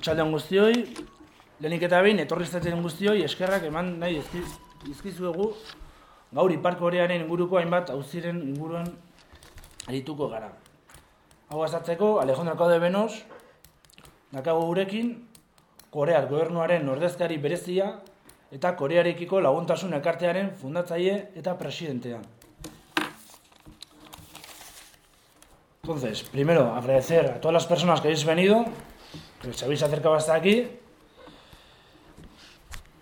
Atxaldean guztioi, lehenik eta behin, etorriztatzen guztioi, eskerrak eman nahi dizkizuegu gaur Ipar Korearen inguruko hainbat auziren inguruan arituko gara. Hau azatzeko, Alejandro Kaude Benos, dakago gurekin, Korear gobernuaren ordezkari berezia eta Korearekiko laguntasun ekartearen fundatzaile eta presidentea. Entonces, primero, agradecer a todas las personas que habéis venido, que se habéis acercado hasta aquí.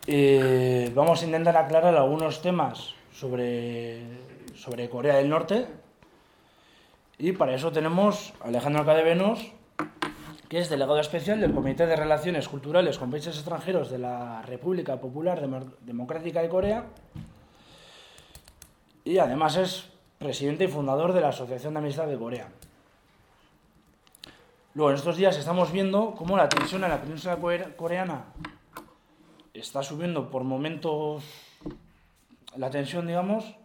Eh, vamos a intentar aclarar algunos temas sobre, sobre Corea del Norte. Y para eso tenemos a Alejandro Cadevenos, que es delegado especial del Comité de Relaciones Culturales con Países Extranjeros de la República Popular Democrática de Corea. Y además es presidente y fundador de la Asociación de Amistad de Corea. Luego, en estos días estamos viendo cómo la tensión en la península coreana está subiendo por momentos la tensión, digamos,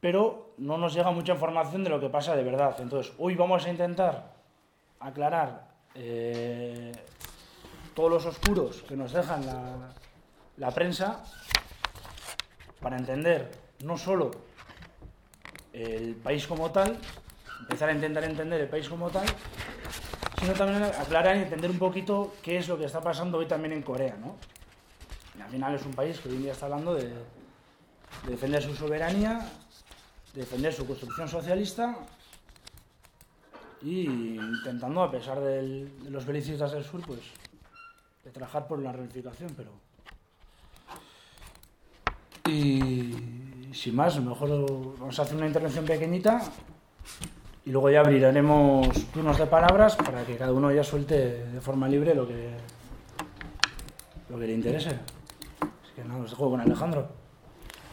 pero no nos llega mucha información de lo que pasa de verdad. Entonces, hoy vamos a intentar aclarar eh, todos los oscuros que nos dejan la, la prensa para entender no solo el país como tal, empezar a intentar entender el país como tal, sino también aclarar y entender un poquito qué es lo que está pasando hoy también en Corea, ¿no? al final es un país que hoy en día está hablando de, defender su soberanía, de defender su construcción socialista y intentando, a pesar de los belicistas del sur, pues de trabajar por la reunificación, pero... Y sin más, mejor vamos a hacer una intervención pequeñita y luego ya abriremos turnos de palabras para que cada uno ya suelte de forma libre lo que, lo que le interese. Así que nada, os dejo con Alejandro.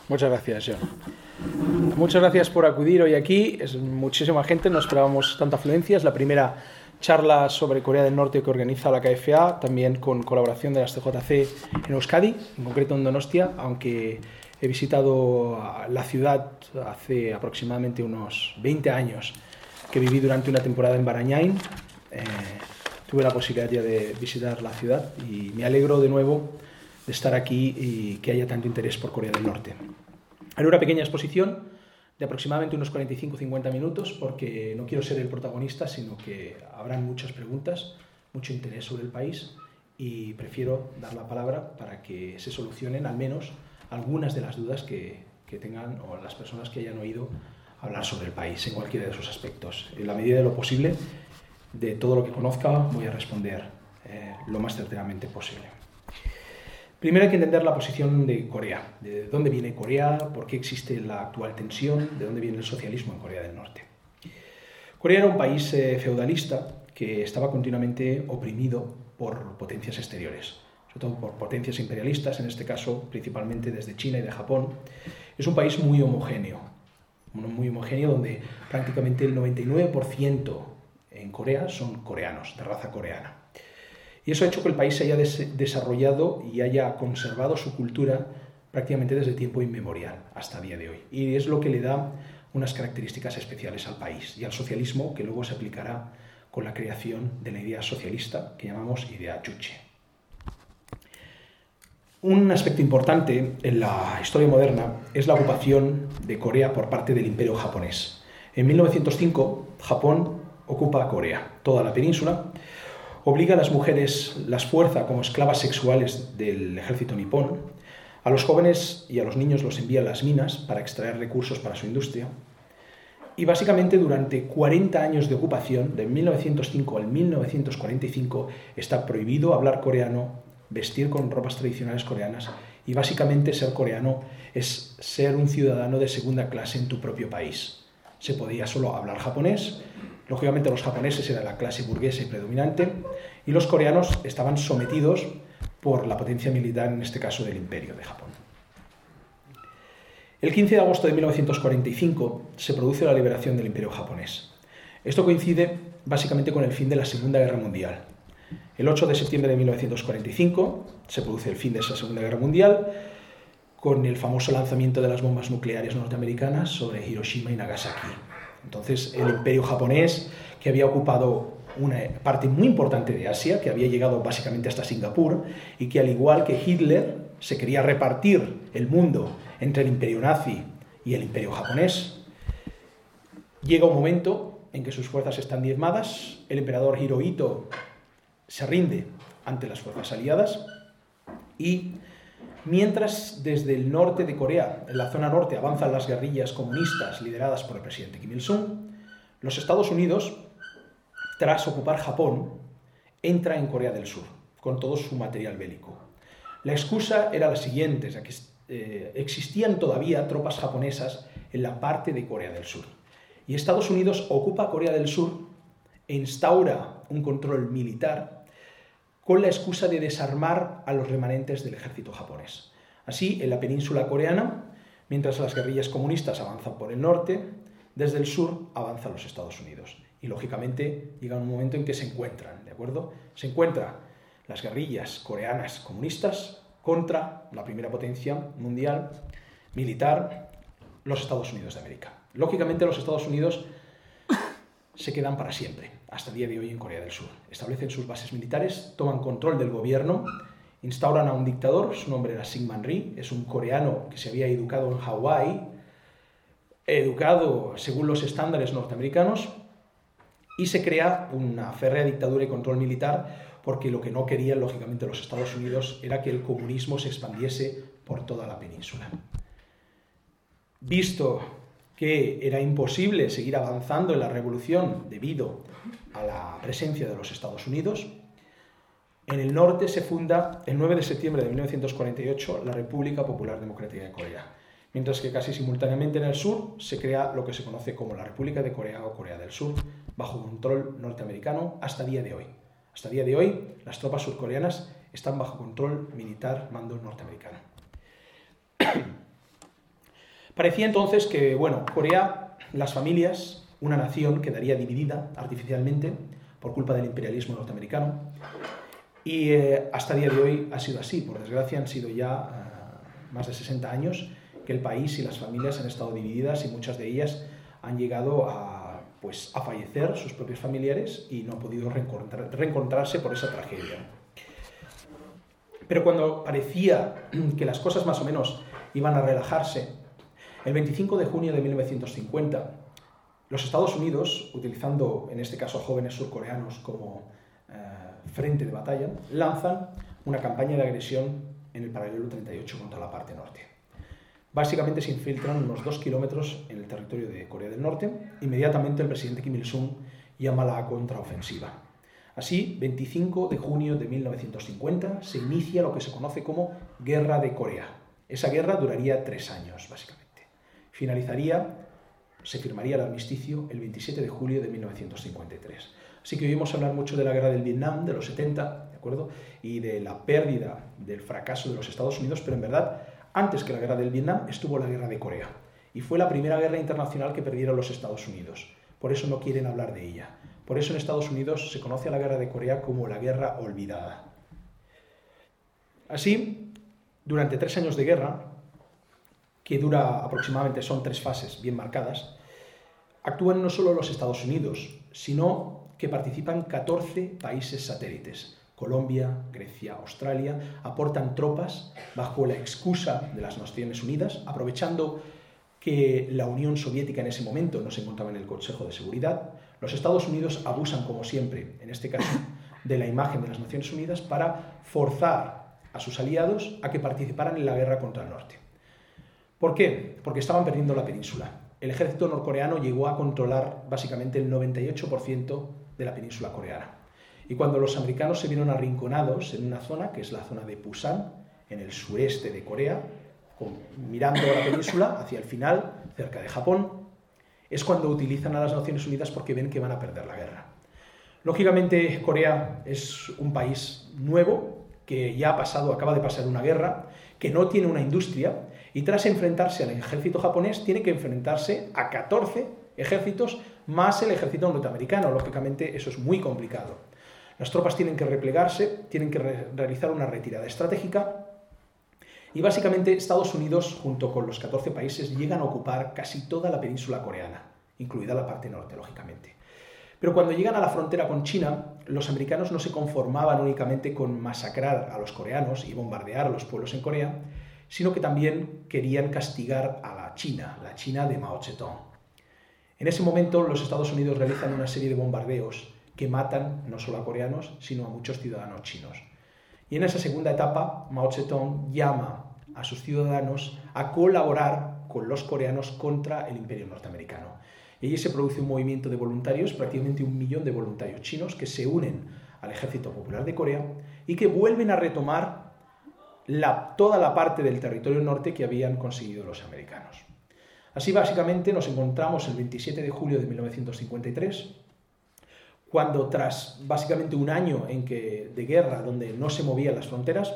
Muchas gracias, John. Muchas gracias por acudir hoy aquí. Es muchísima gente, no esperábamos tanta afluencia. Es la primera charla sobre Corea del Norte que organiza la KFA, también con colaboración de las CJC en Euskadi, en concreto en Donostia, aunque he visitado la ciudad hace aproximadamente unos 20 años que viví durante una temporada en Barañain. Eh, tuve la posibilidad ya de visitar la ciudad y me alegro de nuevo de estar aquí y que haya tanto interés por Corea del Norte. Haré una pequeña exposición de aproximadamente unos 45-50 minutos porque no quiero ser el protagonista, sino que habrán muchas preguntas, mucho interés sobre el país y prefiero dar la palabra para que se solucionen al menos algunas de las dudas que, que tengan o las personas que hayan oído hablar sobre el país en cualquiera de sus aspectos. En la medida de lo posible, de todo lo que conozca, voy a responder eh, lo más certeramente posible. Primero hay que entender la posición de Corea, de dónde viene Corea, por qué existe la actual tensión, de dónde viene el socialismo en Corea del Norte. Corea era un país eh, feudalista que estaba continuamente oprimido por potencias exteriores, sobre todo por potencias imperialistas, en este caso principalmente desde China y de Japón. Es un país muy homogéneo, muy homogéneo, donde prácticamente el 99% en Corea son coreanos, de raza coreana. Y eso ha hecho que el país se haya desarrollado y haya conservado su cultura prácticamente desde tiempo inmemorial hasta día de hoy. Y es lo que le da unas características especiales al país y al socialismo que luego se aplicará con la creación de la idea socialista que llamamos idea Chuche. Un aspecto importante en la historia moderna es la ocupación de Corea por parte del imperio japonés. En 1905, Japón ocupa Corea, toda la península, obliga a las mujeres, las fuerza como esclavas sexuales del ejército nipón, a los jóvenes y a los niños los envía a las minas para extraer recursos para su industria, y básicamente durante 40 años de ocupación, de 1905 al 1945, está prohibido hablar coreano vestir con ropas tradicionales coreanas y básicamente ser coreano es ser un ciudadano de segunda clase en tu propio país. Se podía solo hablar japonés, lógicamente los japoneses eran la clase burguesa y predominante y los coreanos estaban sometidos por la potencia militar, en este caso del imperio de Japón. El 15 de agosto de 1945 se produce la liberación del imperio japonés. Esto coincide básicamente con el fin de la Segunda Guerra Mundial, el 8 de septiembre de 1945 se produce el fin de esa Segunda Guerra Mundial con el famoso lanzamiento de las bombas nucleares norteamericanas sobre Hiroshima y Nagasaki. Entonces, el imperio japonés, que había ocupado una parte muy importante de Asia, que había llegado básicamente hasta Singapur, y que al igual que Hitler se quería repartir el mundo entre el imperio nazi y el imperio japonés, llega un momento en que sus fuerzas están diezmadas, el emperador Hirohito se rinde ante las fuerzas aliadas y mientras desde el norte de Corea, en la zona norte, avanzan las guerrillas comunistas lideradas por el presidente Kim Il-sung, los Estados Unidos tras ocupar Japón, entra en Corea del Sur con todo su material bélico. La excusa era la siguiente, eh, existían todavía tropas japonesas en la parte de Corea del Sur. Y Estados Unidos ocupa Corea del Sur instaura un control militar con la excusa de desarmar a los remanentes del ejército japonés. Así, en la península coreana, mientras las guerrillas comunistas avanzan por el norte, desde el sur avanzan los Estados Unidos y lógicamente llega un momento en que se encuentran, ¿de acuerdo? Se encuentran las guerrillas coreanas comunistas contra la primera potencia mundial militar, los Estados Unidos de América. Lógicamente los Estados Unidos se quedan para siempre, hasta el día de hoy en Corea del Sur. Establecen sus bases militares, toman control del gobierno, instauran a un dictador, su nombre era Syngman Rhee, es un coreano que se había educado en Hawái, educado según los estándares norteamericanos, y se crea una férrea dictadura y control militar porque lo que no querían, lógicamente, los Estados Unidos era que el comunismo se expandiese por toda la península. Visto que era imposible seguir avanzando en la revolución debido a la presencia de los Estados Unidos, en el norte se funda el 9 de septiembre de 1948 la República Popular Democrática de Corea, mientras que casi simultáneamente en el sur se crea lo que se conoce como la República de Corea o Corea del Sur, bajo control norteamericano hasta día de hoy. Hasta día de hoy, las tropas surcoreanas están bajo control militar mando norteamericano. Parecía entonces que, bueno, Corea, las familias, una nación quedaría dividida artificialmente por culpa del imperialismo norteamericano. Y eh, hasta día de hoy ha sido así. Por desgracia, han sido ya eh, más de 60 años que el país y las familias han estado divididas y muchas de ellas han llegado a pues, a fallecer sus propios familiares y no han podido reencontrarse por esa tragedia. Pero cuando parecía que las cosas más o menos iban a relajarse, el 25 de junio de 1950, los Estados Unidos, utilizando en este caso jóvenes surcoreanos como eh, frente de batalla, lanzan una campaña de agresión en el paralelo 38 contra la parte norte. Básicamente se infiltran unos dos kilómetros en el territorio de Corea del Norte. Inmediatamente el presidente Kim Il-sung llama la contraofensiva. Así, 25 de junio de 1950 se inicia lo que se conoce como Guerra de Corea. Esa guerra duraría tres años, básicamente. Finalizaría, se firmaría el armisticio el 27 de julio de 1953. Así que oímos hablar mucho de la guerra del Vietnam, de los 70, ¿de acuerdo? Y de la pérdida, del fracaso de los Estados Unidos, pero en verdad antes que la guerra del Vietnam estuvo la guerra de Corea y fue la primera guerra internacional que perdieron los Estados Unidos. Por eso no quieren hablar de ella. Por eso en Estados Unidos se conoce a la guerra de Corea como la guerra olvidada. Así, durante tres años de guerra, que dura aproximadamente, son tres fases bien marcadas, actúan no solo los Estados Unidos, sino que participan 14 países satélites, Colombia, Grecia, Australia, aportan tropas bajo la excusa de las Naciones Unidas, aprovechando que la Unión Soviética en ese momento no se encontraba en el Consejo de Seguridad. Los Estados Unidos abusan, como siempre, en este caso, de la imagen de las Naciones Unidas para forzar a sus aliados a que participaran en la guerra contra el norte. ¿Por qué? Porque estaban perdiendo la península. El ejército norcoreano llegó a controlar básicamente el 98% de la península coreana. Y cuando los americanos se vieron arrinconados en una zona, que es la zona de Pusan, en el sureste de Corea, mirando a la península hacia el final, cerca de Japón, es cuando utilizan a las Naciones Unidas porque ven que van a perder la guerra. Lógicamente, Corea es un país nuevo que ya ha pasado, acaba de pasar una guerra, que no tiene una industria y tras enfrentarse al ejército japonés tiene que enfrentarse a 14 ejércitos más el ejército norteamericano. Lógicamente, eso es muy complicado. Las tropas tienen que replegarse, tienen que realizar una retirada estratégica y básicamente Estados Unidos, junto con los 14 países, llegan a ocupar casi toda la península coreana, incluida la parte norte, lógicamente. Pero cuando llegan a la frontera con China, los americanos no se conformaban únicamente con masacrar a los coreanos y bombardear a los pueblos en Corea, sino que también querían castigar a la China, la China de Mao Zedong. En ese momento los Estados Unidos realizan una serie de bombardeos que matan no solo a coreanos, sino a muchos ciudadanos chinos. Y en esa segunda etapa, Mao Zedong llama a sus ciudadanos a colaborar con los coreanos contra el imperio norteamericano. Y allí se produce un movimiento de voluntarios, prácticamente un millón de voluntarios chinos que se unen al Ejército Popular de Corea y que vuelven a retomar toda la parte del territorio norte que habían conseguido los americanos. Así básicamente nos encontramos el 27 de julio de 1953, cuando tras básicamente un año en que, de guerra donde no se movían las fronteras,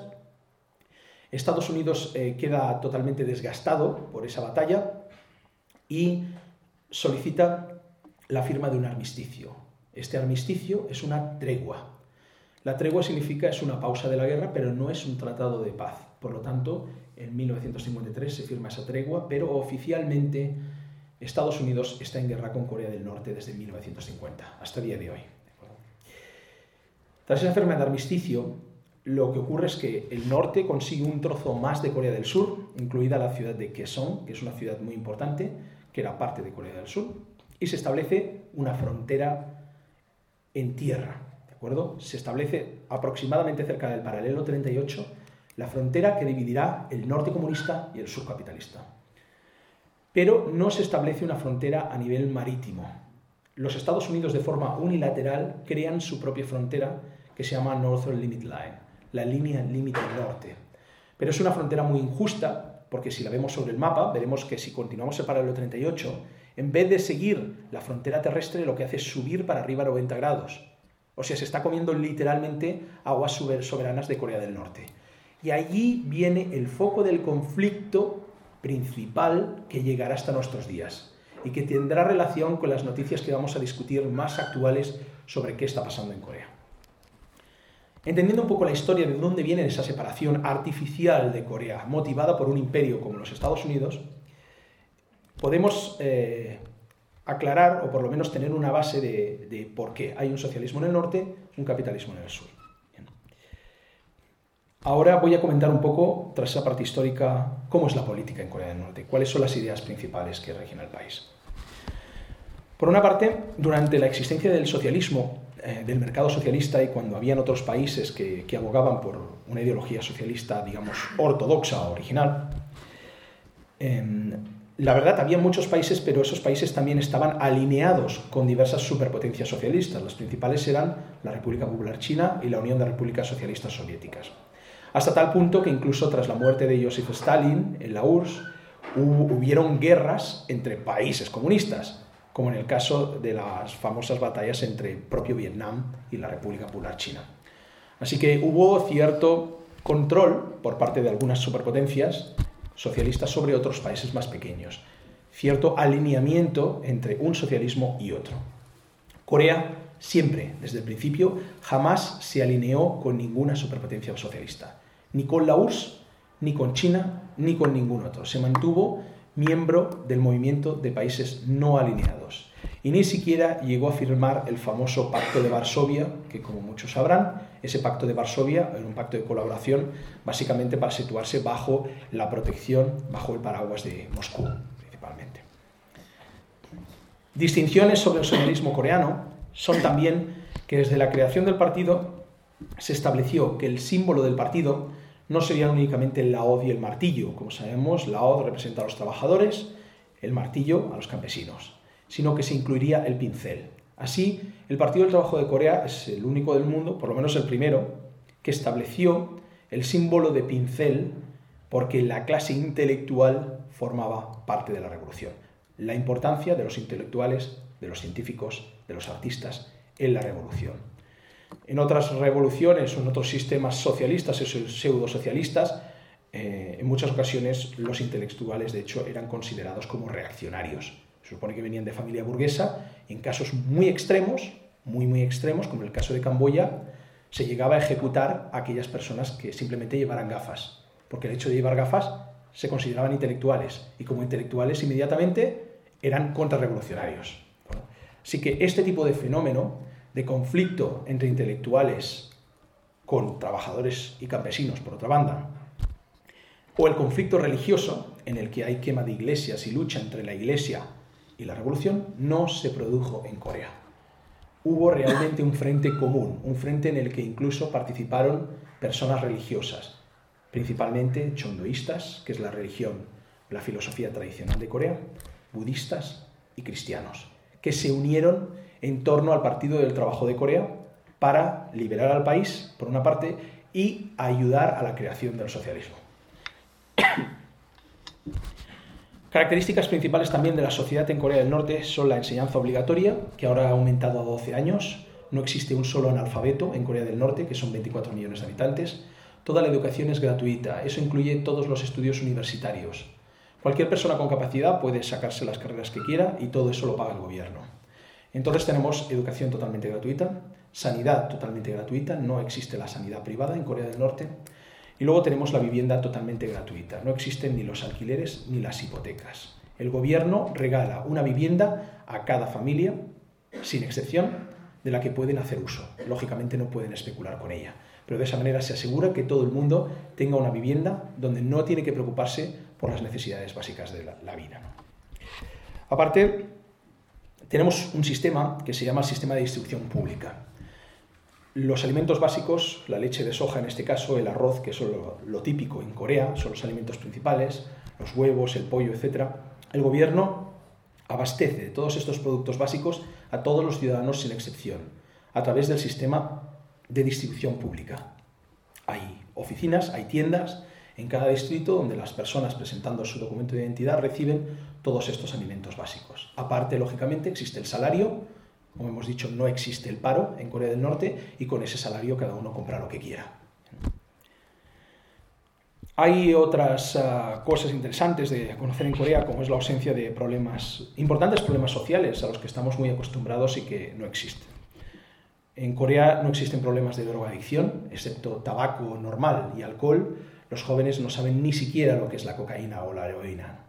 Estados Unidos eh, queda totalmente desgastado por esa batalla y solicita la firma de un armisticio. Este armisticio es una tregua. La tregua significa es una pausa de la guerra, pero no es un tratado de paz. Por lo tanto, en 1953 se firma esa tregua, pero oficialmente Estados Unidos está en guerra con Corea del Norte desde 1950 hasta el día de hoy. Tras esa firma de armisticio, lo que ocurre es que el norte consigue un trozo más de Corea del Sur, incluida la ciudad de Kaesong, que es una ciudad muy importante, que era parte de Corea del Sur, y se establece una frontera en tierra, ¿de Se establece aproximadamente cerca del paralelo 38 la frontera que dividirá el norte comunista y el sur capitalista. Pero no se establece una frontera a nivel marítimo. Los Estados Unidos de forma unilateral crean su propia frontera que se llama Northern Limit Line, la línea límite norte. Pero es una frontera muy injusta porque si la vemos sobre el mapa, veremos que si continuamos el paralelo 38, en vez de seguir la frontera terrestre, lo que hace es subir para arriba a 90 grados. O sea, se está comiendo literalmente aguas soberanas de Corea del Norte. Y allí viene el foco del conflicto principal que llegará hasta nuestros días y que tendrá relación con las noticias que vamos a discutir más actuales sobre qué está pasando en Corea. Entendiendo un poco la historia de dónde viene esa separación artificial de Corea, motivada por un imperio como los Estados Unidos, podemos eh, aclarar o por lo menos tener una base de, por qué hay un socialismo en el norte, un capitalismo en el sur. Ahora voy a comentar un poco, tras esa parte histórica, cómo es la política en Corea del Norte, cuáles son las ideas principales que rigen el país. Por una parte, durante la existencia del socialismo, eh, del mercado socialista y cuando habían otros países que, abogaban por una ideología socialista, digamos, ortodoxa, original, em, la verdad, había muchos países, pero esos países también estaban alineados con diversas superpotencias socialistas. Las principales eran la República Popular China y la Unión de Repúblicas Socialistas Soviéticas. Hasta tal punto que incluso tras la muerte de Joseph Stalin en la URSS, hubieron guerras entre países comunistas como en el caso de las famosas batallas entre el propio Vietnam y la República Popular China. Así que hubo cierto control por parte de algunas superpotencias socialistas sobre otros países más pequeños, cierto alineamiento entre un socialismo y otro. Corea siempre, desde el principio, jamás se alineó con ninguna superpotencia socialista, ni con la URSS, ni con China, ni con ningún otro. Se mantuvo miembro del movimiento de países no alineados. Y ni siquiera llegó a firmar el famoso Pacto de Varsovia, que como muchos sabrán, ese Pacto de Varsovia era un pacto de colaboración básicamente para situarse bajo la protección, bajo el paraguas de Moscú principalmente. Distinciones sobre el socialismo coreano son también que desde la creación del partido se estableció que el símbolo del partido no serían únicamente la hoz y el martillo. Como sabemos, la hoz representa a los trabajadores, el martillo a los campesinos, sino que se incluiría el pincel. Así, el Partido del Trabajo de Corea es el único del mundo, por lo menos el primero, que estableció el símbolo de pincel porque la clase intelectual formaba parte de la revolución. La importancia de los intelectuales, de los científicos, de los artistas en la revolución. En otras revoluciones en otros sistemas socialistas o pseudo-socialistas, eh, en muchas ocasiones los intelectuales, de hecho, eran considerados como reaccionarios. Supone que venían de familia burguesa. En casos muy extremos, muy, muy extremos, como el caso de Camboya, se llegaba a ejecutar a aquellas personas que simplemente llevaran gafas. Porque el hecho de llevar gafas se consideraban intelectuales. Y como intelectuales, inmediatamente eran contrarrevolucionarios. Así que este tipo de fenómeno de conflicto entre intelectuales con trabajadores y campesinos, por otra banda, o el conflicto religioso, en el que hay quema de iglesias y lucha entre la iglesia y la revolución, no se produjo en Corea. Hubo realmente un frente común, un frente en el que incluso participaron personas religiosas, principalmente chondoístas, que es la religión, la filosofía tradicional de Corea, budistas y cristianos, que se unieron en torno al Partido del Trabajo de Corea para liberar al país, por una parte, y ayudar a la creación del socialismo. Características principales también de la sociedad en Corea del Norte son la enseñanza obligatoria, que ahora ha aumentado a 12 años. No existe un solo analfabeto en Corea del Norte, que son 24 millones de habitantes. Toda la educación es gratuita. Eso incluye todos los estudios universitarios. Cualquier persona con capacidad puede sacarse las carreras que quiera y todo eso lo paga el gobierno. Entonces tenemos educación totalmente gratuita, sanidad totalmente gratuita, no existe la sanidad privada en Corea del Norte. Y luego tenemos la vivienda totalmente gratuita. No existen ni los alquileres ni las hipotecas. El gobierno regala una vivienda a cada familia, sin excepción, de la que pueden hacer uso. Lógicamente no pueden especular con ella. Pero de esa manera se asegura que todo el mundo tenga una vivienda donde no tiene que preocuparse por las necesidades básicas de la, vida. Aparte, tenemos un sistema que se llama el sistema de distribución pública. Los alimentos básicos, la leche de soja en este caso, el arroz, que es lo, típico en Corea, son los alimentos principales, los huevos, el pollo, etc. El gobierno abastece de todos estos productos básicos a todos los ciudadanos sin excepción, a través del sistema de distribución pública. Hay oficinas, hay tiendas en cada distrito donde las personas presentando su documento de identidad reciben todos estos alimentos básicos. Aparte, lógicamente, existe el salario, como hemos dicho, no existe el paro en Corea del Norte y con ese salario cada uno compra lo que quiera. Hay otras ah, cosas interesantes de conocer en Corea, como es la ausencia de problemas, importantes problemas sociales a los que estamos muy acostumbrados y que no existen. En Corea no existen problemas de drogadicción, excepto tabaco normal y alcohol. Los jóvenes no saben ni siquiera lo que es la cocaína o la heroína.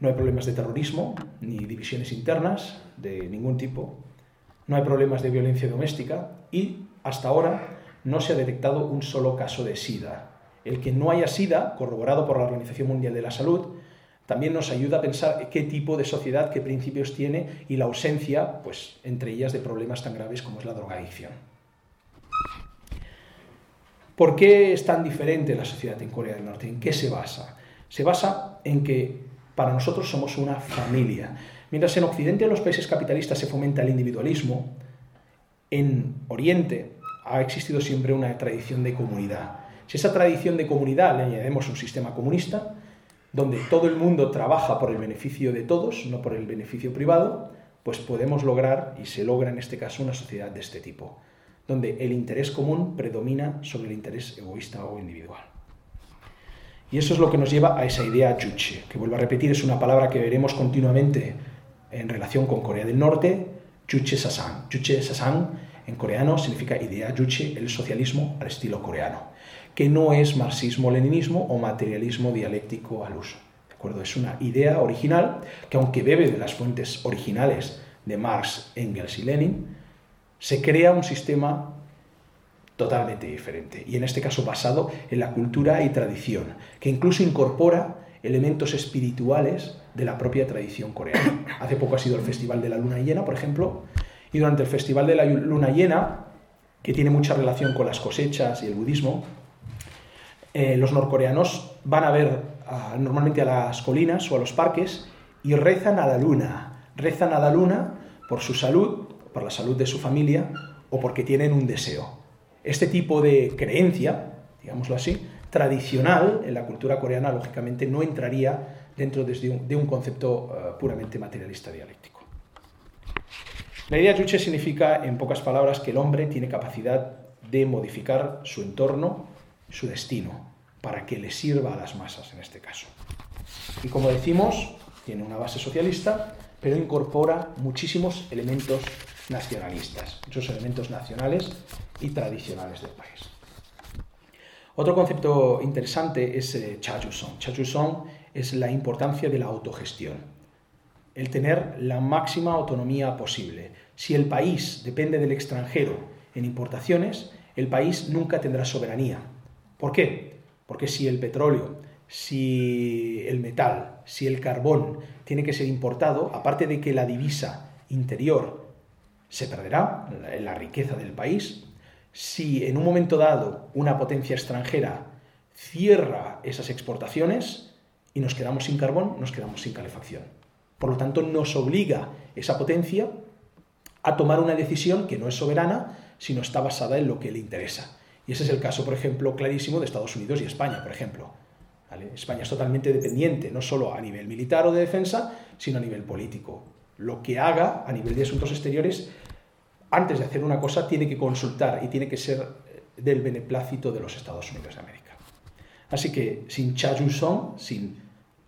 No hay problemas de terrorismo, ni divisiones internas de ningún tipo. No hay problemas de violencia doméstica y hasta ahora no se ha detectado un solo caso de SIDA. El que no haya SIDA, corroborado por la Organización Mundial de la Salud, también nos ayuda a pensar qué tipo de sociedad, qué principios tiene y la ausencia, pues, entre ellas, de problemas tan graves como es la drogadicción. ¿Por qué es tan diferente la sociedad en Corea del Norte? ¿En qué se basa? Se basa en que para nosotros somos una familia. Mientras en Occidente, en los países capitalistas, se fomenta el individualismo, en Oriente ha existido siempre una tradición de comunidad. Si esa tradición de comunidad le añadimos un sistema comunista, donde todo el mundo trabaja por el beneficio de todos, no por el beneficio privado, pues podemos lograr, y se logra en este caso, una sociedad de este tipo, donde el interés común predomina sobre el interés egoísta o individual. Y eso es lo que nos lleva a esa idea juche, que vuelvo a repetir, es una palabra que veremos continuamente en relación con Corea del Norte, juche sasan. Juche sasan en coreano significa idea juche, el socialismo al estilo coreano, que no es marxismo-leninismo o materialismo dialéctico al uso. ¿De acuerdo? Es una idea original que aunque bebe de las fuentes originales de Marx, Engels y Lenin, se crea un sistema totalmente diferente, y en este caso basado en la cultura y tradición, que incluso incorpora elementos espirituales de la propia tradición coreana. Hace poco ha sido el Festival de la Luna Llena, por ejemplo, y durante el Festival de la Luna Llena, que tiene mucha relación con las cosechas y el budismo, eh, los norcoreanos van a ver normalmente a las colinas o a los parques y rezan a la luna, rezan a la luna por su salud, por la salud de su familia o porque tienen un deseo. Este tipo de creencia, digámoslo así, tradicional en la cultura coreana, lógicamente, no entraría dentro de un, concepto eh, puramente materialista dialéctico. La idea Juche significa, en pocas palabras, que el hombre tiene capacidad de modificar su entorno, su destino, para que le sirva a las masas en este caso. Y como decimos, tiene una base socialista, pero incorpora muchísimos elementos nacionalistas, muchos elementos nacionales y tradicionales del país. Otro concepto interesante es eh, Chajusong. Chajusong es la importancia de la autogestión. el tener la máxima autonomía posible. Si el país depende del extranjero en importaciones, el país nunca tendrá soberanía. ¿Por qué? Porque si el petróleo, si el metal, si el carbón tiene que ser importado, aparte de que la divisa interior se perderá, la riqueza del país, si en un momento dado una potencia extranjera cierra esas exportaciones y nos quedamos sin carbón, nos quedamos sin calefacción. Por lo tanto, nos obliga esa potencia a tomar una decisión que no es soberana, sino está basada en lo que le interesa. Y ese es el caso, por ejemplo, clarísimo de Estados Unidos y España, por ejemplo. España es totalmente dependiente, no solo a nivel militar o de defensa, sino a nivel político. Lo que haga a nivel de asuntos exteriores, antes de hacer una cosa, tiene que consultar y tiene que ser eh, del beneplácito de los Estados Unidos de América. Así que sin chayusón, sin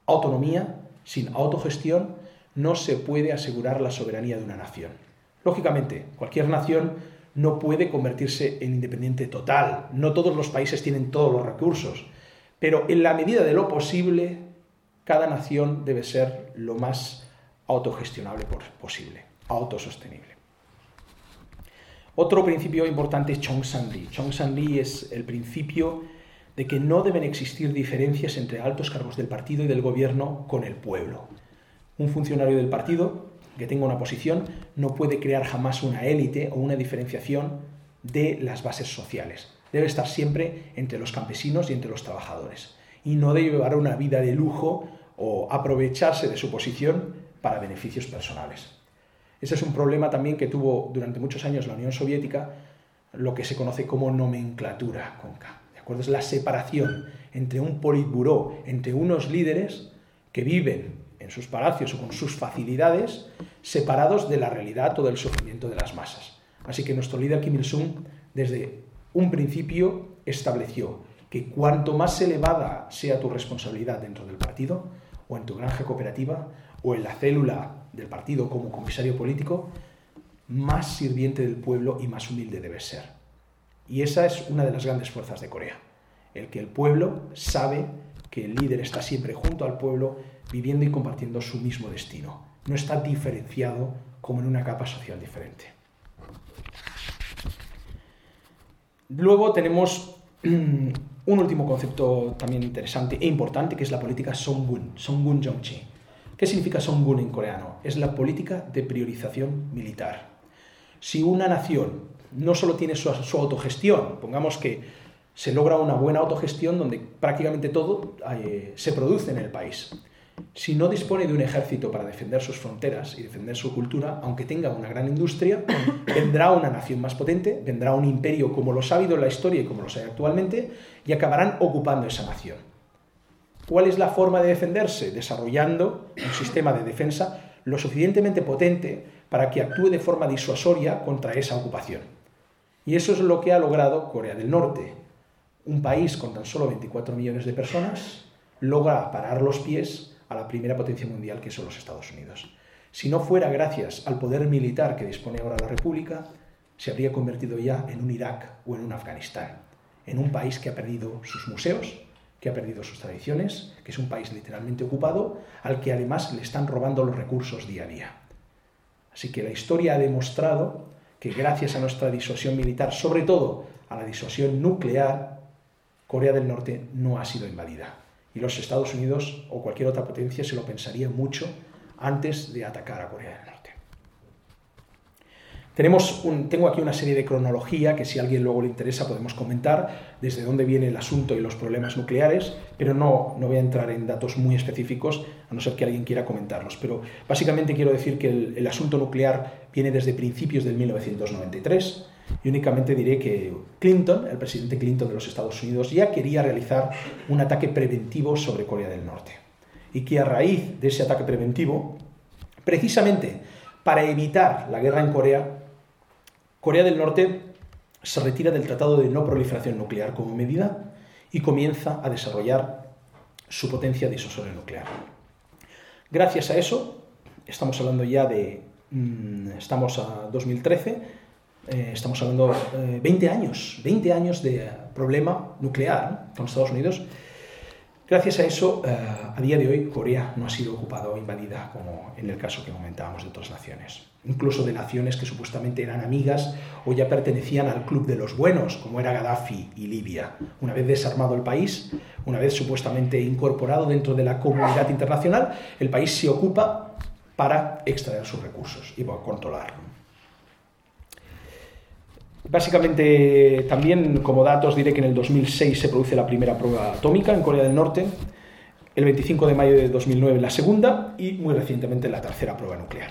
autonomía, sin autogestión, no se puede asegurar la soberanía de una nación. Lógicamente, cualquier nación no puede convertirse en independiente total. No todos los países tienen todos los recursos. Pero en la medida de lo posible, cada nación debe ser lo más autogestionable posible, autosostenible. Otro principio importante es Chong San-li. Chong San-li es el principio de que no deben existir diferencias entre altos cargos del partido y del gobierno con el pueblo. Un funcionario del partido que tenga una posición no puede crear jamás una élite o una diferenciación de las bases sociales. Debe estar siempre entre los campesinos y entre los trabajadores. Y no debe llevar una vida de lujo o aprovecharse de su posición para beneficios personales. Ese es un problema también que tuvo durante muchos años la Unión Soviética, lo que se conoce como nomenclatura con K. ¿De acuerdo? Es la separación entre un politburó, entre unos líderes que viven en sus palacios o con sus facilidades, separados de la realidad o del sufrimiento de las masas. Así que nuestro líder Kim Il-sung, desde un principio, estableció que cuanto más elevada sea tu responsabilidad dentro del partido, o en tu granja cooperativa, o en la célula del partido como comisario político, más sirviente del pueblo y más humilde debes ser. Y esa es una de las grandes fuerzas de Corea, el que el pueblo sabe que el líder está siempre junto al pueblo viviendo y compartiendo su mismo destino. No está diferenciado como en una capa social diferente. Luego tenemos un último concepto también interesante e importante, que es la política Songun, Songun Jongchi. ¿Qué significa Songun en coreano? Es la política de priorización militar. Si una nación no solo tiene su, autogestión, pongamos que se logra una buena autogestión donde prácticamente todo eh, se produce en el país, si no dispone de un ejército para defender sus fronteras y defender su cultura, aunque tenga una gran industria, vendrá una nación más potente, vendrá un imperio como lo ha habido en la historia y como lo hay actualmente, y acabarán ocupando esa nación. ¿Cuál es la forma de defenderse? Desarrollando un sistema de defensa lo suficientemente potente para que actúe de forma disuasoria contra esa ocupación. Y eso es lo que ha logrado Corea del Norte. Un país con tan solo 24 millones de personas logra parar los pies a la primera potencia mundial que son los Estados Unidos. Si no fuera gracias al poder militar que dispone ahora la República, se habría convertido ya en un Irak o en un Afganistán, en un país que ha perdido sus museos, que ha perdido sus tradiciones, que es un país literalmente ocupado, al que además le están robando los recursos día a día. Así que la historia ha demostrado que gracias a nuestra disuasión militar, sobre todo a la disuasión nuclear, Corea del Norte no ha sido invadida y los Estados Unidos o cualquier otra potencia se lo pensaría mucho antes de atacar a Corea del Norte. Tenemos tengo aquí una serie de cronología que si a alguien luego le interesa podemos comentar desde dónde viene el asunto y los problemas nucleares, pero no, no voy a entrar en datos muy específicos, a no ser que alguien quiera comentarlos. Pero básicamente quiero decir que el, el asunto nuclear viene desde principios del 1993 y únicamente diré que Clinton, el presidente Clinton de los Estados Unidos, ya quería realizar un ataque preventivo sobre Corea del Norte. Y que a raíz de ese ataque preventivo, precisamente para evitar la guerra en Corea, Corea del Norte se retira del Tratado de No Proliferación Nuclear como medida y comienza a desarrollar su potencia disuasoria nuclear. Gracias a eso, estamos hablando ya de, mm, estamos a 2013, eh, estamos hablando de 20 años, 20 años de problema nuclear con Estados Unidos. Gracias a eso, eh, a día de hoy, Corea no ha sido ocupada o invadida como en el caso que comentábamos de otras naciones. Incluso de naciones que supuestamente eran amigas o ya pertenecían al club de los buenos, como era Gaddafi y Libia. Una vez desarmado el país, una vez supuestamente incorporado dentro de la comunidad internacional, el país se ocupa para extraer sus recursos y para controlarlo. Básicamente, también como datos diré que en el 2006 se produce la primera prueba atómica en Corea del Norte, el 25 de mayo de 2009 la segunda y muy recientemente la tercera prueba nuclear.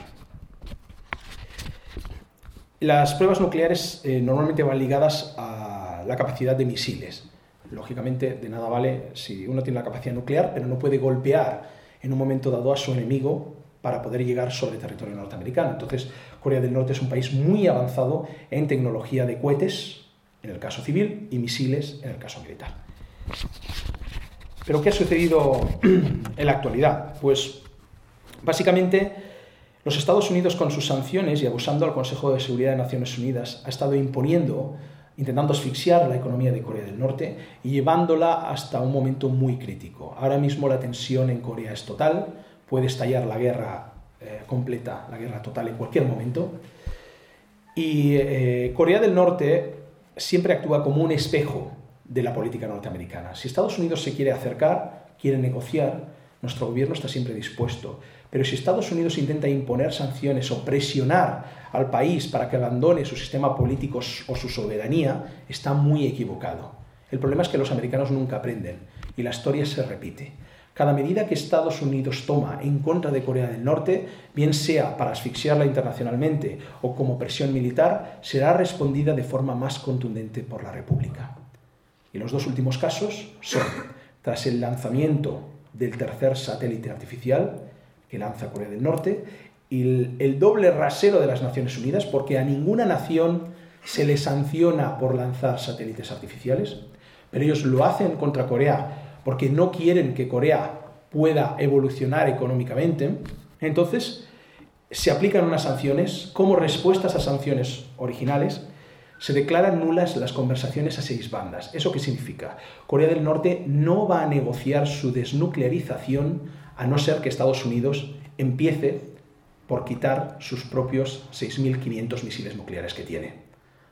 Las pruebas nucleares eh, normalmente van ligadas a la capacidad de misiles. Lógicamente, de nada vale si uno tiene la capacidad nuclear, pero no puede golpear en un momento dado a su enemigo para poder llegar sobre territorio norteamericano. Entonces, Corea del Norte es un país muy avanzado en tecnología de cohetes, en el caso civil, y misiles, en el caso militar. Pero ¿qué ha sucedido en la actualidad? Pues básicamente los Estados Unidos con sus sanciones y abusando al Consejo de Seguridad de Naciones Unidas ha estado imponiendo, intentando asfixiar la economía de Corea del Norte y llevándola hasta un momento muy crítico. Ahora mismo la tensión en Corea es total, puede estallar la guerra eh, completa, la guerra total en cualquier momento. Y eh, Corea del Norte siempre actúa como un espejo de la política norteamericana. Si Estados Unidos se quiere acercar, quiere negociar, nuestro gobierno está siempre dispuesto. Pero si Estados Unidos intenta imponer sanciones o presionar al país para que abandone su sistema político o su soberanía, está muy equivocado. El problema es que los americanos nunca aprenden y la historia se repite. Cada medida que Estados Unidos toma en contra de Corea del Norte, bien sea para asfixiarla internacionalmente o como presión militar, será respondida de forma más contundente por la República. Y los dos últimos casos son, tras el lanzamiento del tercer satélite artificial que lanza Corea del Norte, y el, doble rasero de las Naciones Unidas, porque a ninguna nación se le sanciona por lanzar satélites artificiales, pero ellos lo hacen contra Corea porque no quieren que Corea pueda evolucionar económicamente, entonces se aplican unas sanciones, como respuesta a sanciones originales, se declaran nulas las conversaciones a seis bandas. ¿Eso qué significa? Corea del Norte no va a negociar su desnuclearización a no ser que Estados Unidos empiece por quitar sus propios 6.500 misiles nucleares que tiene.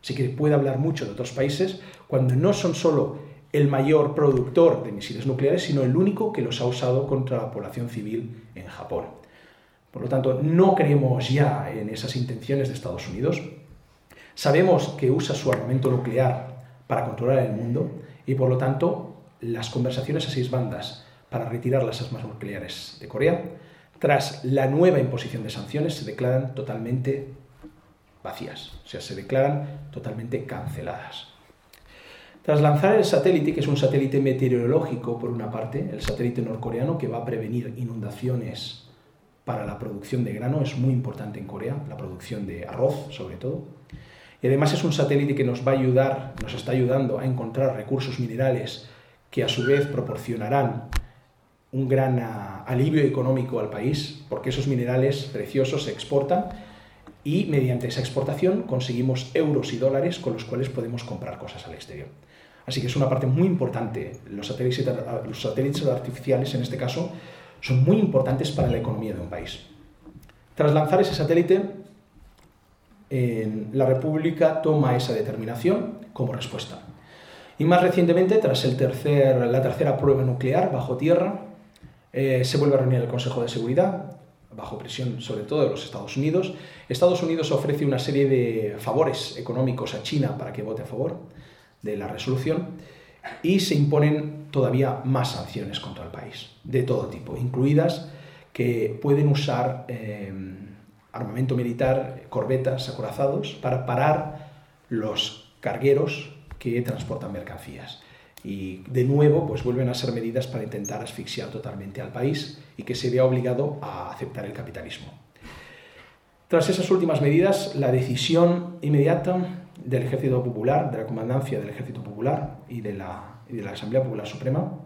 Así que puede hablar mucho de otros países cuando no son solo el mayor productor de misiles nucleares, sino el único que los ha usado contra la población civil en Japón. Por lo tanto, no creemos ya en esas intenciones de Estados Unidos. Sabemos que usa su armamento nuclear para controlar el mundo y, por lo tanto, las conversaciones a seis bandas para retirar las armas nucleares de Corea, tras la nueva imposición de sanciones, se declaran totalmente vacías, o sea, se declaran totalmente canceladas. Tras lanzar el satélite, que es un satélite meteorológico por una parte, el satélite norcoreano que va a prevenir inundaciones para la producción de grano, es muy importante en Corea, la producción de arroz sobre todo. Y además es un satélite que nos va a ayudar, nos está ayudando a encontrar recursos minerales que a su vez proporcionarán un gran ah, alivio económico al país, porque esos minerales preciosos se exportan y mediante esa exportación conseguimos euros y dólares con los cuales podemos comprar cosas al exterior. Así que es una parte muy importante. Los satélites, artificiales, en este caso, son muy importantes para la economía de un país. Tras lanzar ese satélite, la República toma esa determinación como respuesta. Y más recientemente, tras el tercer, la tercera prueba nuclear bajo tierra, eh, se vuelve a reunir el Consejo de Seguridad, bajo presión sobre todo de los Estados Unidos. Estados Unidos ofrece una serie de favores económicos a China para que vote a favor de la resolución y se imponen todavía más sanciones contra el país, de todo tipo, incluidas que pueden usar eh, armamento militar, corbetas, acorazados, para parar los cargueros que transportan mercancías. Y de nuevo, pues vuelven a ser medidas para intentar asfixiar totalmente al país y que se vea obligado a aceptar el capitalismo. Tras esas últimas medidas, la decisión inmediata del Ejército Popular, de la Comandancia del Ejército Popular y de la, Asamblea Popular Suprema,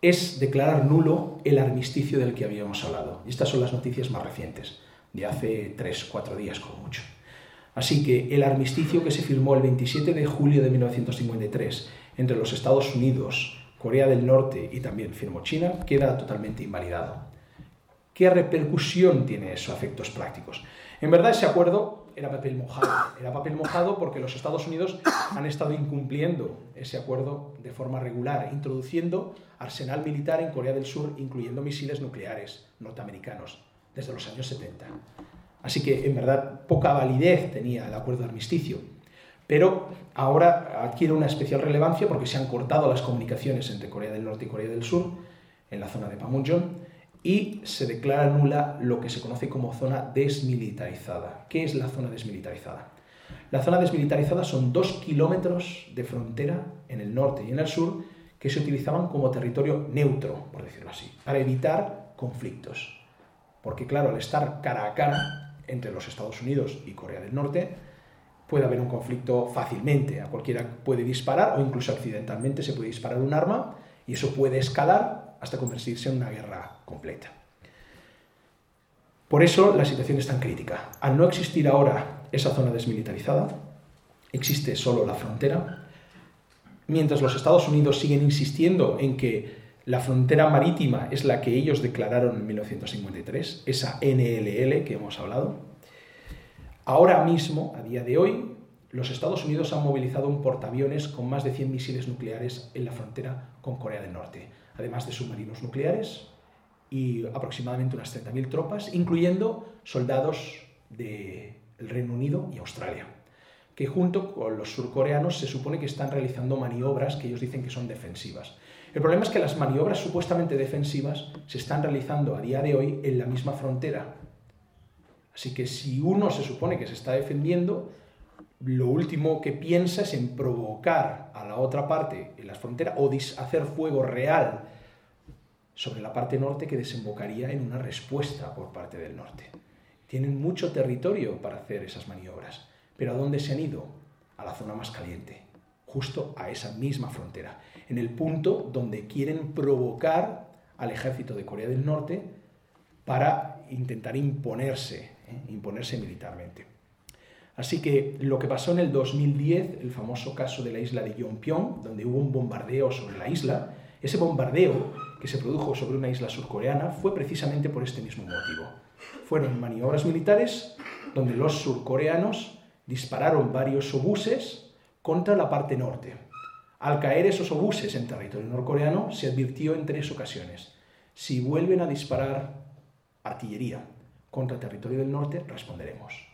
es declarar nulo el armisticio del que habíamos hablado. Y estas son las noticias más recientes, de hace tres, cuatro días como mucho. Así que el armisticio que se firmó el 27 de julio de 1953 entre los Estados Unidos, Corea del Norte y también firmó China, queda totalmente invalidado. ¿Qué repercusión tiene eso a efectos prácticos? En verdad ese acuerdo era papel mojado. Era papel mojado porque los Estados Unidos han estado incumpliendo ese acuerdo de forma regular, introduciendo arsenal militar en Corea del Sur, incluyendo misiles nucleares norteamericanos, desde los años 70. Así que, en verdad, poca validez tenía el acuerdo de armisticio. Pero ahora adquiere una especial relevancia porque se han cortado las comunicaciones entre Corea del Norte y Corea del Sur en la zona de Panmunjom y se declara nula lo que se conoce como zona desmilitarizada. ¿Qué es la zona desmilitarizada? La zona desmilitarizada son dos kilómetros de frontera en el norte y en el sur que se utilizaban como territorio neutro, por decirlo así, para evitar conflictos. Porque claro, al estar cara a cara entre los Estados Unidos y Corea del Norte, puede haber un conflicto fácilmente. A cualquiera puede disparar o incluso accidentalmente se puede disparar un arma y eso puede escalar hasta convertirse en una guerra completa. Por eso la situación es tan crítica. Al no existir ahora esa zona desmilitarizada, existe solo la frontera, mientras los Estados Unidos siguen insistiendo en que la frontera marítima es la que ellos declararon en 1953, esa NLL que hemos hablado. Ahora mismo, a día de hoy, los Estados Unidos han movilizado un portaaviones con más de 100 misiles nucleares en la frontera con Corea del Norte, además de submarinos nucleares y aproximadamente unas 30.000 tropas, incluyendo soldados del Reino Unido y Australia que junto con los surcoreanos se supone que están realizando maniobras que ellos dicen que son defensivas. El problema es que las maniobras supuestamente defensivas se están realizando a día de hoy en la misma frontera. Así que si uno se supone que se está defendiendo, lo último que piensa es en provocar a la otra parte en la frontera o hacer fuego real sobre la parte norte que desembocaría en una respuesta por parte del norte. Tienen mucho territorio para hacer esas maniobras. Pero ¿a dónde se han ido? A la zona más caliente, justo a esa misma frontera, en el punto donde quieren provocar al ejército de Corea del Norte para intentar imponerse, ¿eh? imponerse militarmente. Así que lo que pasó en el 2010, el famoso caso de la isla de Yonpyong, donde hubo un bombardeo sobre la isla, ese bombardeo que se produjo sobre una isla surcoreana fue precisamente por este mismo motivo. Fueron maniobras militares donde los surcoreanos dispararon varios obuses contra la parte norte. Al caer esos obuses en territorio norcoreano, se advirtió en tres ocasiones. Si vuelven a disparar artillería contra territorio del norte, responderemos.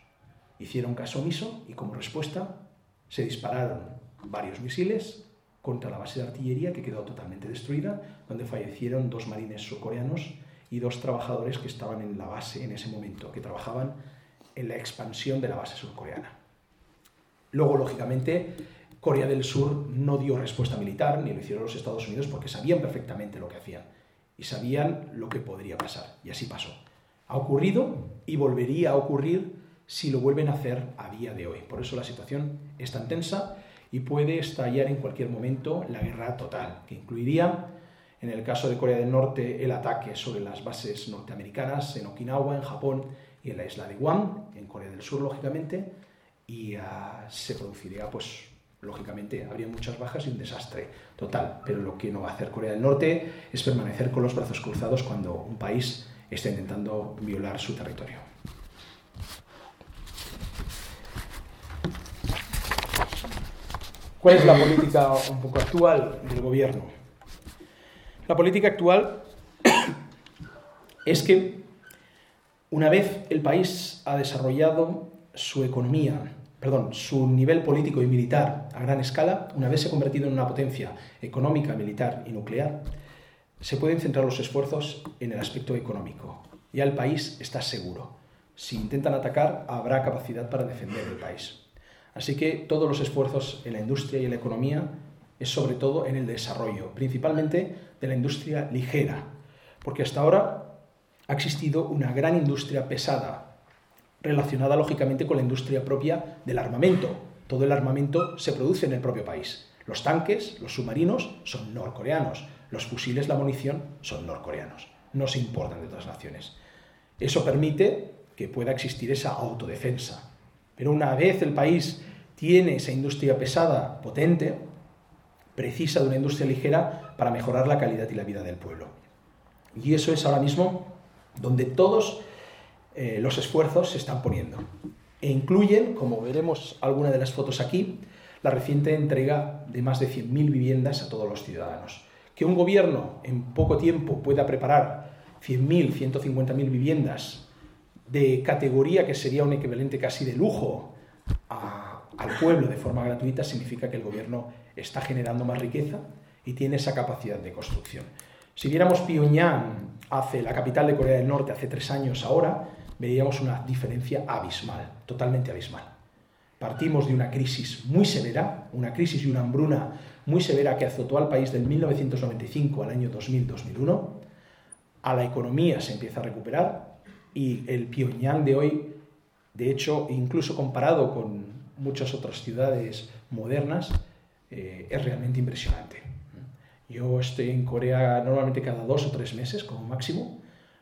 Hicieron caso omiso y como respuesta se dispararon varios misiles contra la base de artillería que quedó totalmente destruida, donde fallecieron dos marines surcoreanos y dos trabajadores que estaban en la base en ese momento, que trabajaban en la expansión de la base surcoreana. Luego, lógicamente, Corea del Sur no dio respuesta militar, ni lo hicieron los Estados Unidos, porque sabían perfectamente lo que hacían y sabían lo que podría pasar. Y así pasó. Ha ocurrido y volvería a ocurrir si lo vuelven a hacer a día de hoy. Por eso la situación es tan tensa y puede estallar en cualquier momento la guerra total, que incluiría, en el caso de Corea del Norte, el ataque sobre las bases norteamericanas en Okinawa, en Japón y en la isla de Guam, en Corea del Sur, lógicamente, y ah, se produciría, pues, lógicamente, habría muchas bajas y un desastre total. Pero lo que no va a hacer Corea del Norte es permanecer con los brazos cruzados cuando un país está intentando violar su territorio. ¿Cuál es la política un poco actual del gobierno? La política actual es que una vez el país ha desarrollado su economía, perdón, su nivel político y militar a gran escala, una vez se ha convertido en una potencia económica, militar y nuclear, se pueden centrar los esfuerzos en el aspecto económico. Ya el país está seguro. Si intentan atacar, habrá capacidad para defender el país. Así que todos los esfuerzos en la industria y en la economía es sobre todo en el desarrollo, principalmente de la industria ligera, porque hasta ahora ha existido una gran industria pesada relacionada lógicamente con la industria propia del armamento. Todo el armamento se produce en el propio país. Los tanques, los submarinos son norcoreanos, los fusiles, la munición son norcoreanos, no se importan de otras naciones. Eso permite que pueda existir esa autodefensa. Pero una vez el país tiene esa industria pesada potente, precisa de una industria ligera para mejorar la calidad y la vida del pueblo. Y eso es ahora mismo donde todos eh, los esfuerzos se están poniendo. E incluyen, como veremos alguna de las fotos aquí, la reciente entrega de más de 100.000 viviendas a todos los ciudadanos. Que un gobierno en poco tiempo pueda preparar 100.000, 150.000 viviendas de categoría que sería un equivalente casi de lujo al pueblo de forma gratuita significa que el gobierno está generando más riqueza y tiene esa capacidad de construcción. Si viéramos Pyongyang, hace, la capital de Corea del Norte, hace tres años ahora, veríamos una diferencia abismal, totalmente abismal. Partimos de una crisis muy severa, una crisis y una hambruna muy severa que azotó al país del 1995 al año 2000-2001. A la economía se empieza a recuperar y el Pyongyang de hoy, de hecho, incluso comparado con muchas otras ciudades modernas, eh, es realmente impresionante. Yo estoy en Corea normalmente cada dos o tres meses como máximo.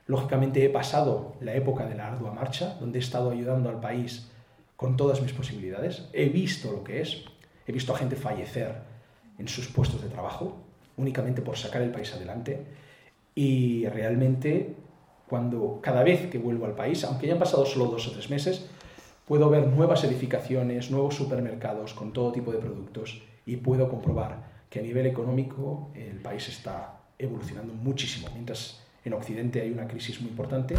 Lógicamente he pasado la época de la ardua marcha, donde he estado ayudando al país con todas mis posibilidades. He visto lo que es. He visto a gente fallecer en sus puestos de trabajo únicamente por sacar el país adelante. Y realmente, cuando cada vez que vuelvo al país, aunque hayan pasado solo dos o tres meses, puedo ver nuevas edificaciones, nuevos supermercados con todo tipo de productos y puedo comprobar que a nivel económico el país está evolucionando muchísimo, mientras en Occidente hay una crisis muy importante,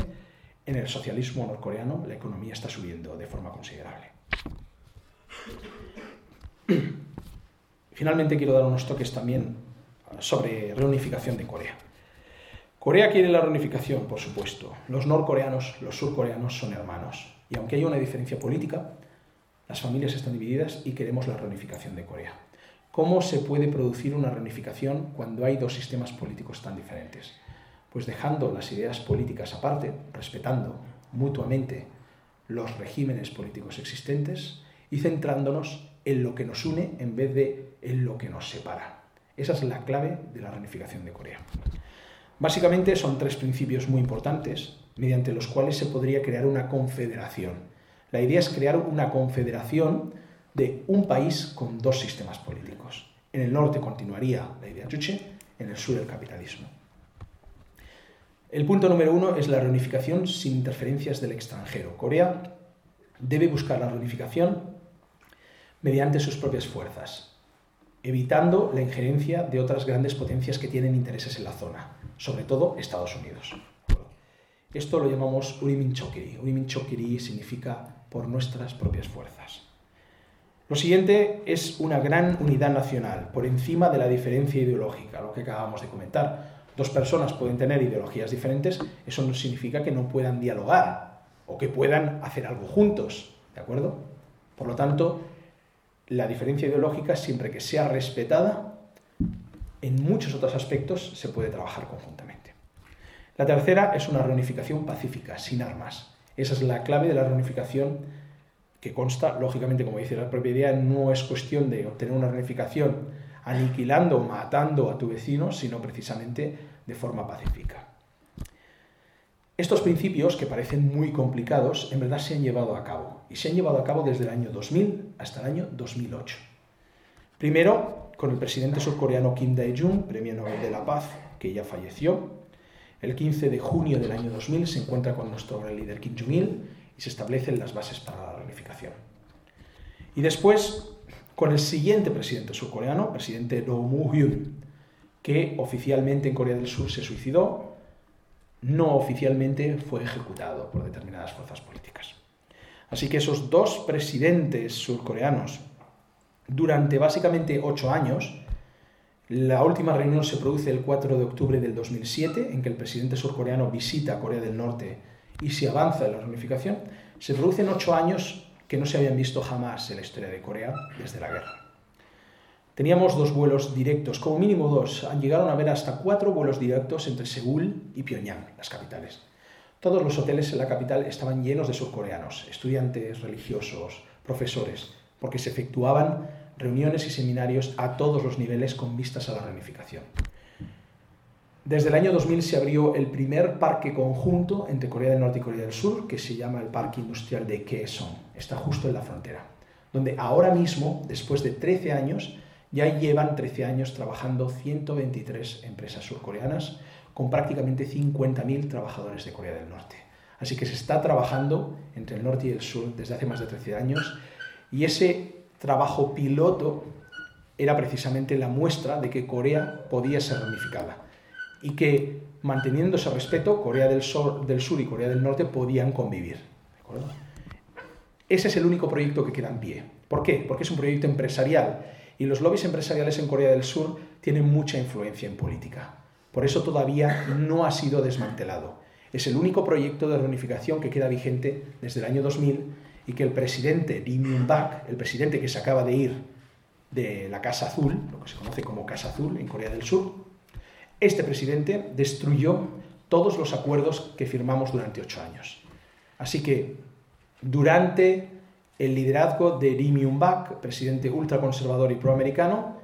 en el socialismo norcoreano la economía está subiendo de forma considerable. Finalmente quiero dar unos toques también sobre reunificación de Corea. Corea quiere la reunificación, por supuesto. Los norcoreanos, los surcoreanos son hermanos. Y aunque hay una diferencia política, las familias están divididas y queremos la reunificación de Corea. ¿Cómo se puede producir una reunificación cuando hay dos sistemas políticos tan diferentes? Pues dejando las ideas políticas aparte, respetando mutuamente los regímenes políticos existentes y centrándonos en lo que nos une en vez de en lo que nos separa. Esa es la clave de la reunificación de Corea. Básicamente son tres principios muy importantes mediante los cuales se podría crear una confederación. La idea es crear una confederación de un país con dos sistemas políticos. En el norte continuaría la idea chuche, en el sur el capitalismo. El punto número uno es la reunificación sin interferencias del extranjero. Corea debe buscar la reunificación mediante sus propias fuerzas, evitando la injerencia de otras grandes potencias que tienen intereses en la zona, sobre todo Estados Unidos. Esto lo llamamos Urimin Chokiri. Urimin Chokiri significa por nuestras propias fuerzas. Lo siguiente es una gran unidad nacional, por encima de la diferencia ideológica, lo que acabamos de comentar. Dos personas pueden tener ideologías diferentes, eso no significa que no puedan dialogar o que puedan hacer algo juntos, ¿de acuerdo? Por lo tanto, la diferencia ideológica, siempre que sea respetada, en muchos otros aspectos se puede trabajar conjuntamente. La tercera es una reunificación pacífica, sin armas. Esa es la clave de la reunificación que consta, lógicamente, como dice la propia idea, no es cuestión de obtener una reunificación aniquilando o matando a tu vecino, sino precisamente de forma pacífica. Estos principios, que parecen muy complicados, en verdad se han llevado a cabo, y se han llevado a cabo desde el año 2000 hasta el año 2008. Primero, con el presidente surcoreano Kim Dae-jung, Premio Nobel de la Paz, que ya falleció. El 15 de junio del año 2000 se encuentra con nuestro líder Kim Jong-il y se establecen las bases para la reunificación. Y después, con el siguiente presidente surcoreano, presidente Roh Moo-hyun, que oficialmente en Corea del Sur se suicidó, no oficialmente fue ejecutado por determinadas fuerzas políticas. Así que esos dos presidentes surcoreanos, durante básicamente ocho años, la última reunión se produce el 4 de octubre del 2007, en que el presidente surcoreano visita Corea del Norte y se avanza en la reunificación, se producen ocho años que no se habían visto jamás en la historia de Corea desde la guerra. Teníamos dos vuelos directos, como mínimo dos. Llegaron a haber hasta cuatro vuelos directos entre Seúl y Pyongyang, las capitales. Todos los hoteles en la capital estaban llenos de surcoreanos, estudiantes, religiosos, profesores, porque se efectuaban reuniones y seminarios a todos los niveles con vistas a la reunificación. Desde el año 2000 se abrió el primer parque conjunto entre Corea del Norte y Corea del Sur, que se llama el Parque Industrial de Kaesong. Está justo en la frontera, donde ahora mismo, después de 13 años, ya llevan 13 años trabajando 123 empresas surcoreanas con prácticamente 50.000 trabajadores de Corea del Norte. Así que se está trabajando entre el norte y el sur desde hace más de 13 años y ese trabajo piloto era precisamente la muestra de que Corea podía ser reunificada y que manteniendo ese respeto, Corea del Sur, del Sur y Corea del Norte podían convivir. Ese es el único proyecto que queda en pie. ¿Por qué? Porque es un proyecto empresarial y los lobbies empresariales en Corea del Sur tienen mucha influencia en política. Por eso todavía no ha sido desmantelado. Es el único proyecto de reunificación que queda vigente desde el año 2000 y que el presidente Lee Myung-bak, el presidente que se acaba de ir de la Casa Azul, lo que se conoce como Casa Azul en Corea del Sur, este presidente destruyó todos los acuerdos que firmamos durante ocho años. Así que durante el liderazgo de Lee Myung-bak, presidente ultraconservador y proamericano,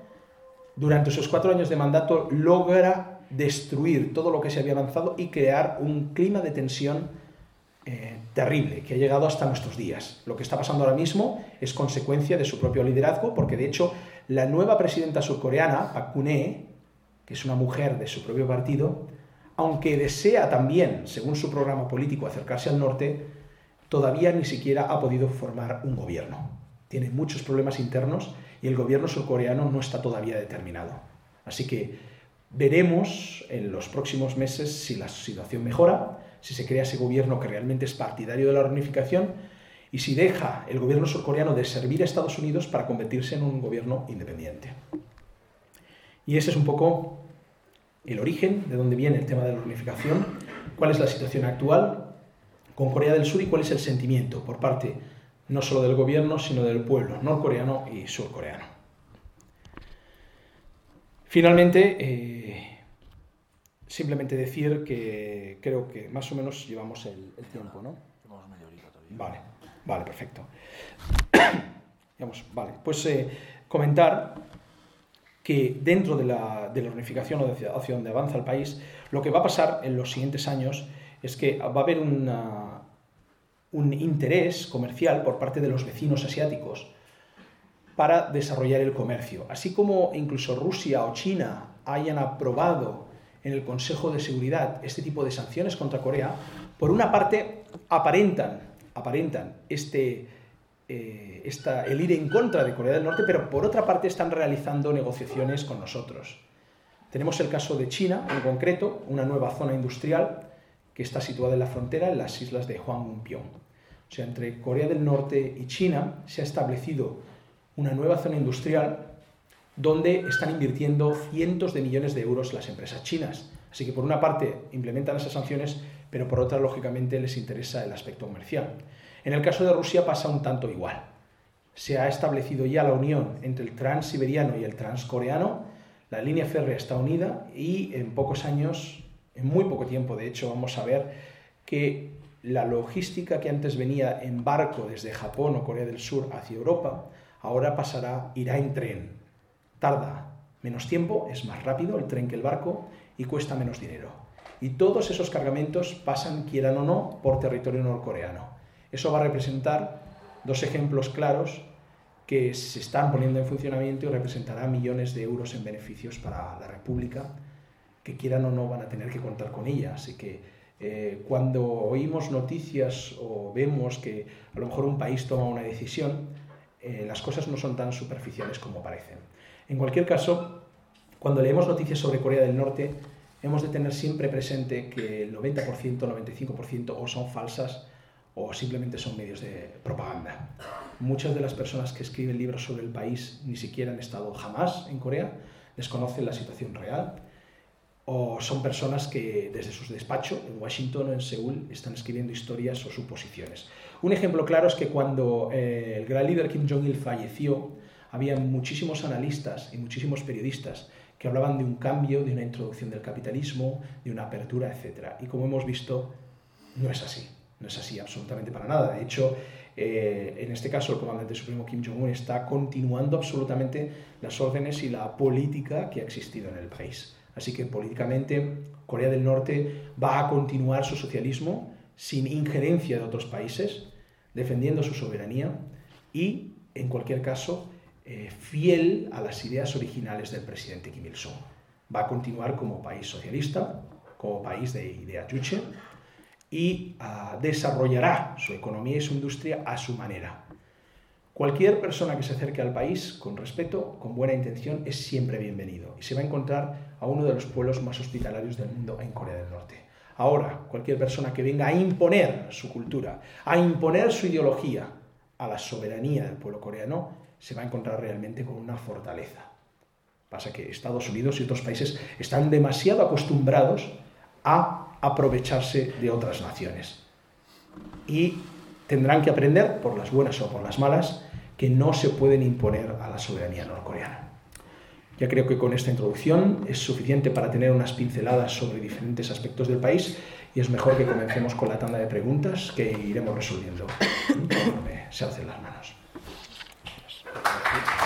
durante esos cuatro años de mandato logra destruir todo lo que se había avanzado y crear un clima de tensión eh, terrible que ha llegado hasta nuestros días. Lo que está pasando ahora mismo es consecuencia de su propio liderazgo, porque de hecho la nueva presidenta surcoreana, Park Geun-hye, que es una mujer de su propio partido, aunque desea también, según su programa político, acercarse al norte, todavía ni siquiera ha podido formar un gobierno. Tiene muchos problemas internos y el gobierno surcoreano no está todavía determinado. Así que veremos en los próximos meses si la situación mejora, si se crea ese gobierno que realmente es partidario de la reunificación y si deja el gobierno surcoreano de servir a Estados Unidos para convertirse en un gobierno independiente. Y ese es un poco el origen, de dónde viene el tema de la reunificación, cuál es la situación actual con Corea del Sur y cuál es el sentimiento por parte no solo del gobierno, sino del pueblo norcoreano y surcoreano. Finalmente, eh, simplemente decir que creo que más o menos llevamos el, tiempo, ¿no? Llevamos media horita todavía. Vale, vale, perfecto. vale, pues eh, comentar que dentro de la, de la unificación o hacia donde avanza el país, lo que va a pasar en los siguientes años es que va a haber un interés comercial por parte de los vecinos asiáticos para desarrollar el comercio. Así como incluso Rusia o China hayan aprobado en el Consejo de Seguridad este tipo de sanciones contra Corea, por una parte aparentan, aparentan este, eh, el ir en contra de Corea del Norte, pero por otra parte están realizando negociaciones con nosotros. Tenemos el caso de China, en concreto, una nueva zona industrial que está situada en la frontera en las islas de Hwangpyeong. O sea, entre Corea del Norte y China se ha establecido una nueva zona industrial donde están invirtiendo cientos de millones de euros las empresas chinas. Así que por una parte implementan esas sanciones, pero por otra, lógicamente, les interesa el aspecto comercial. En el caso de Rusia pasa un tanto igual. Se ha establecido ya la unión entre el transiberiano y el transcoreano, la línea férrea está unida y en pocos años en muy poco tiempo, de hecho, vamos a ver que la logística que antes venía en barco desde Japón o Corea del Sur hacia Europa, ahora pasará, irá en tren. Tarda menos tiempo, es más rápido el tren que el barco y cuesta menos dinero. Y todos esos cargamentos pasan, quieran o no, por territorio norcoreano. Eso va a representar dos ejemplos claros que se están poniendo en funcionamiento y representará millones de euros en beneficios para la República que quieran o no van a tener que contar con ella. Así que eh, cuando oímos noticias o vemos que a lo mejor un país toma una decisión, eh, las cosas no son tan superficiales como parecen. En cualquier caso, cuando leemos noticias sobre Corea del Norte, hemos de tener siempre presente que el 90%, 95% o son falsas o simplemente son medios de propaganda. Muchas de las personas que escriben libros sobre el país ni siquiera han estado jamás en Corea, desconocen la situación real o son personas que desde sus despachos en Washington o en Seúl están escribiendo historias o suposiciones. Un ejemplo claro es que cuando eh, el gran líder Kim Jong-il falleció, había muchísimos analistas y muchísimos periodistas que hablaban de un cambio, de una introducción del capitalismo, de una apertura, etc. Y como hemos visto, no es así, no es así absolutamente para nada. De hecho, eh, en este caso el comandante supremo Kim Jong-un está continuando absolutamente las órdenes y la política que ha existido en el país. Así que políticamente Corea del Norte va a continuar su socialismo sin injerencia de otros países, defendiendo su soberanía y, en cualquier caso, eh, fiel a las ideas originales del presidente Kim Il-sung. Va a continuar como país socialista, como país de idea yuche, y ah, desarrollará su economía y su industria a su manera. Cualquier persona que se acerque al país con respeto, con buena intención, es siempre bienvenido y se va a encontrar a uno de los pueblos más hospitalarios del mundo en Corea del Norte. Ahora, cualquier persona que venga a imponer su cultura, a imponer su ideología a la soberanía del pueblo coreano, se va a encontrar realmente con una fortaleza. Pasa que Estados Unidos y otros países están demasiado acostumbrados a aprovecharse de otras naciones. Y tendrán que aprender, por las buenas o por las malas, que no se pueden imponer a la soberanía norcoreana. Ya creo que con esta introducción es suficiente para tener unas pinceladas sobre diferentes aspectos del país y es mejor que comencemos con la tanda de preguntas que iremos resolviendo conforme se hacen las manos. Thank you.